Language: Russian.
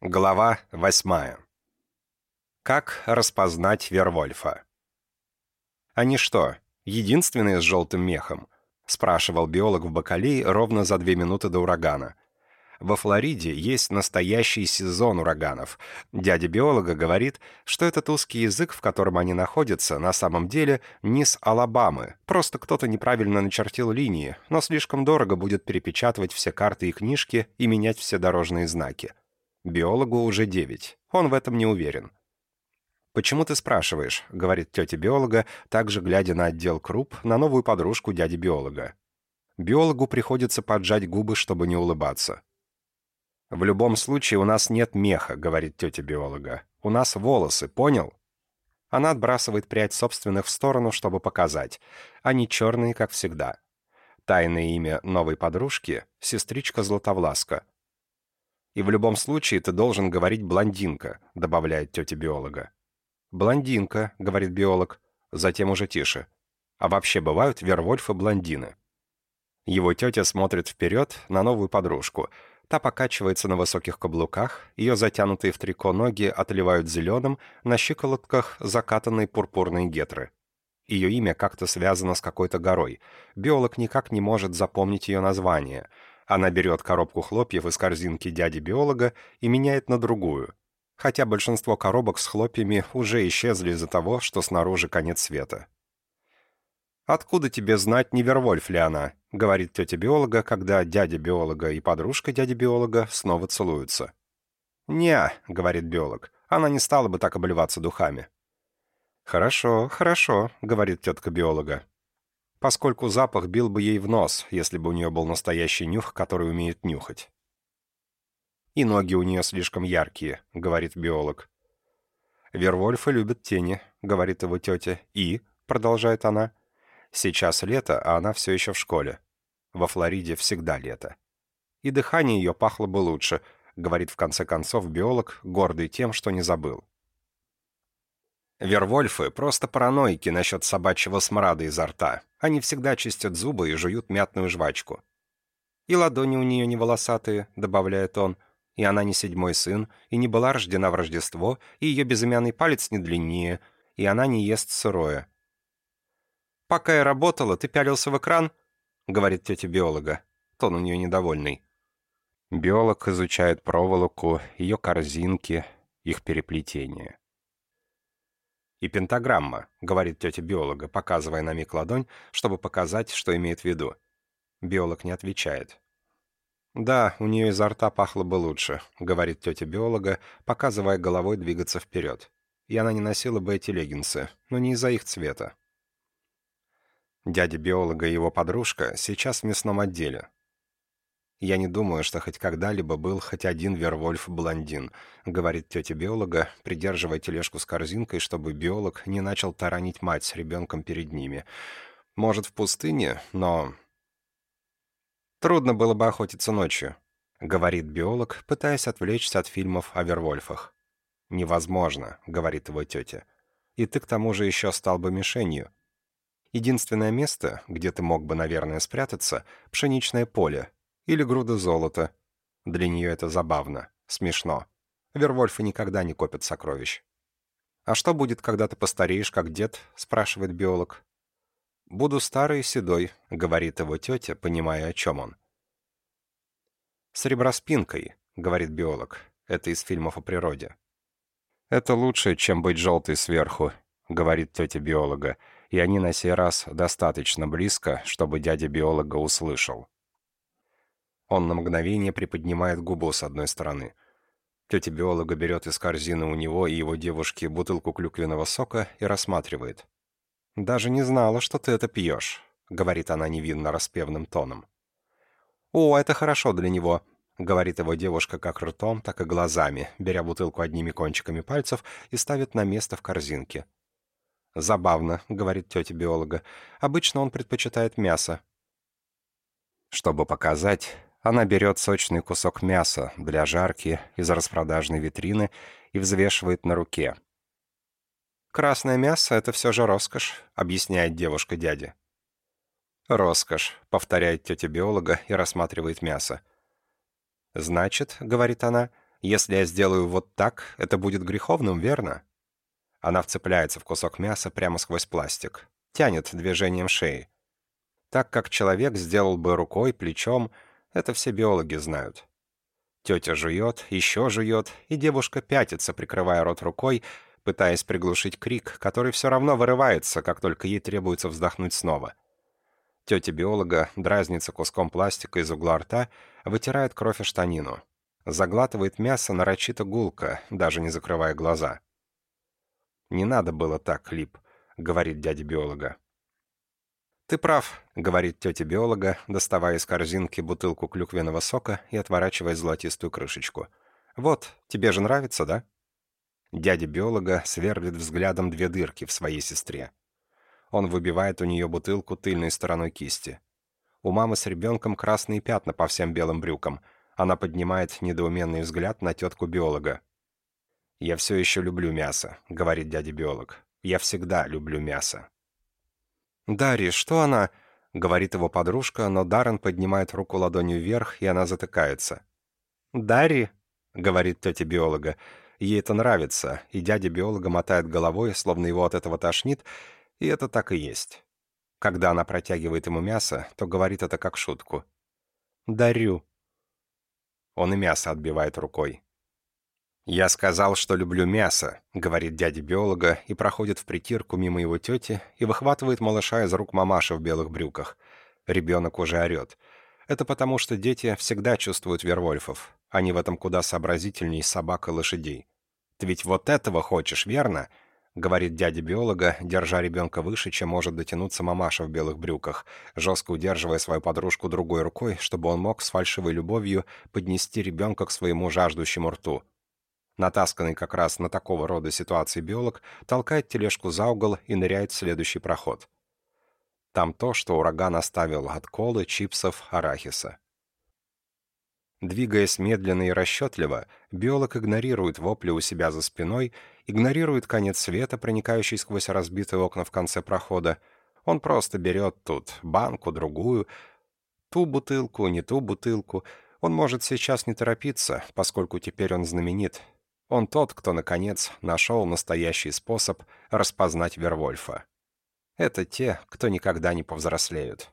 Глава восьмая. Как распознать Вервольфа? «Они что, единственные с желтым мехом?» — спрашивал биолог в Бакалей ровно за две минуты до урагана. Во Флориде есть настоящий сезон ураганов. Дядя биолога говорит, что этот узкий язык, в котором они находятся, на самом деле низ Алабамы. Просто кто-то неправильно начертил линии, но слишком дорого будет перепечатывать все карты и книжки и менять все дорожные знаки. Биологу уже девять. Он в этом не уверен. «Почему ты спрашиваешь?» — говорит тетя биолога, также глядя на отдел круп, на новую подружку дяди биолога. Биологу приходится поджать губы, чтобы не улыбаться. «В любом случае у нас нет меха», — говорит тетя биолога. «У нас волосы, понял?» Она отбрасывает прядь собственных в сторону, чтобы показать. Они черные, как всегда. Тайное имя новой подружки — сестричка Златовласка — и в любом случае ты должен говорить «блондинка», добавляет тетя биолога. «Блондинка», — говорит биолог, затем уже тише. А вообще бывают вервольфы-блондины. Его тетя смотрит вперед на новую подружку. Та покачивается на высоких каблуках, ее затянутые в трико ноги отливают зеленым, на щиколотках закатанные пурпурные гетры. Ее имя как-то связано с какой-то горой. Биолог никак не может запомнить ее название — она берет коробку хлопьев из корзинки дяди-биолога и меняет на другую. Хотя большинство коробок с хлопьями уже исчезли из-за того, что снаружи конец света. «Откуда тебе знать, не Вервольф ли она?» — говорит тетя биолога, когда дядя биолога и подружка дяди биолога снова целуются. «Не», — говорит биолог, — «она не стала бы так обливаться духами». «Хорошо, хорошо», — говорит тетка биолога поскольку запах бил бы ей в нос, если бы у нее был настоящий нюх, который умеет нюхать. «И ноги у нее слишком яркие», — говорит биолог. «Вервольфы любят тени», — говорит его тетя. «И», — продолжает она, — «сейчас лето, а она все еще в школе. Во Флориде всегда лето. И дыхание ее пахло бы лучше», — говорит в конце концов биолог, гордый тем, что не забыл. Вервольфы просто параноики насчет собачьего смрада изо рта. Они всегда чистят зубы и жуют мятную жвачку. «И ладони у нее не волосатые», — добавляет он, «и она не седьмой сын, и не была рождена в Рождество, и ее безымянный палец не длиннее, и она не ест сырое». «Пока я работала, ты пялился в экран?» — говорит тетя биолога. Тон у нее недовольный. Биолог изучает проволоку, ее корзинки, их переплетение. «И пентаграмма», — говорит тетя биолога, показывая на миг ладонь, чтобы показать, что имеет в виду. Биолог не отвечает. «Да, у нее изо рта пахло бы лучше», — говорит тетя биолога, показывая головой двигаться вперед. И она не носила бы эти леггинсы, но не из-за их цвета. Дядя биолога и его подружка сейчас в мясном отделе. «Я не думаю, что хоть когда-либо был хоть один Вервольф-блондин», говорит тетя биолога, придерживая тележку с корзинкой, чтобы биолог не начал таранить мать с ребенком перед ними. «Может, в пустыне, но...» «Трудно было бы охотиться ночью», — говорит биолог, пытаясь отвлечься от фильмов о Вервольфах. «Невозможно», — говорит его тетя. «И ты к тому же еще стал бы мишенью. Единственное место, где ты мог бы, наверное, спрятаться — пшеничное поле, или груда золота. Для нее это забавно, смешно. Вервольфы никогда не копят сокровищ. «А что будет, когда ты постареешь, как дед?» — спрашивает биолог. «Буду старый и седой», — говорит его тетя, понимая, о чем он. «С реброспинкой», — говорит биолог. Это из фильмов о природе. «Это лучше, чем быть желтой сверху», — говорит тетя биолога, и они на сей раз достаточно близко, чтобы дядя биолога услышал. Он на мгновение приподнимает губу с одной стороны. Тетя биолога берет из корзины у него и его девушки бутылку клюквенного сока и рассматривает. «Даже не знала, что ты это пьешь», — говорит она невинно распевным тоном. «О, это хорошо для него», — говорит его девушка как ртом, так и глазами, беря бутылку одними кончиками пальцев и ставит на место в корзинке. «Забавно», — говорит тетя биолога. «Обычно он предпочитает мясо». Чтобы показать, она берет сочный кусок мяса для жарки из распродажной витрины и взвешивает на руке. «Красное мясо — это все же роскошь», — объясняет девушка дяде. «Роскошь», — повторяет тетя биолога и рассматривает мясо. «Значит, — говорит она, — Если я сделаю вот так, это будет греховным, верно? Она вцепляется в кусок мяса прямо сквозь пластик, тянет движением шеи. Так как человек сделал бы рукой, плечом, это все биологи знают. Тетя жует, еще жует, и девушка пятится, прикрывая рот рукой, пытаясь приглушить крик, который все равно вырывается, как только ей требуется вздохнуть снова. Тетя биолога дразнится куском пластика из угла рта, вытирает кровь о штанину. Заглатывает мясо нарочито гулко, даже не закрывая глаза. «Не надо было так, Лип», — говорит дядя биолога. «Ты прав», — говорит тетя биолога, доставая из корзинки бутылку клюквенного сока и отворачивая золотистую крышечку. «Вот, тебе же нравится, да?» Дядя биолога сверлит взглядом две дырки в своей сестре. Он выбивает у нее бутылку тыльной стороной кисти. У мамы с ребенком красные пятна по всем белым брюкам. Она поднимает недоуменный взгляд на тетку-биолога. «Я все еще люблю мясо», — говорит дядя-биолог. «Я всегда люблю мясо». «Дарри, что она?» — говорит его подружка, но Даррен поднимает руку ладонью вверх, и она затыкается. «Дарри?» — говорит тетя биолога. Ей это нравится, и дядя биолога мотает головой, словно его от этого тошнит, и это так и есть. Когда она протягивает ему мясо, то говорит это как шутку. «Дарю». Он и мясо отбивает рукой. «Я сказал, что люблю мясо», — говорит дядя биолога и проходит в притирку мимо его тети и выхватывает малыша из рук мамаши в белых брюках. Ребенок уже орет. Это потому, что дети всегда чувствуют вервольфов. Они в этом куда сообразительней собак и лошадей. «Ты ведь вот этого хочешь, верно?» — говорит дядя биолога, держа ребенка выше, чем может дотянуться мамаша в белых брюках, жестко удерживая свою подружку другой рукой, чтобы он мог с фальшивой любовью поднести ребенка к своему жаждущему рту. Натасканный как раз на такого рода ситуации биолог толкает тележку за угол и ныряет в следующий проход. Там то, что ураган оставил от колы, чипсов, арахиса. Двигаясь медленно и расчетливо, биолог игнорирует вопли у себя за спиной, игнорирует конец света, проникающий сквозь разбитые окна в конце прохода. Он просто берет тут банку, другую, ту бутылку, не ту бутылку. Он может сейчас не торопиться, поскольку теперь он знаменит. Он тот, кто, наконец, нашел настоящий способ распознать Вервольфа. Это те, кто никогда не повзрослеют.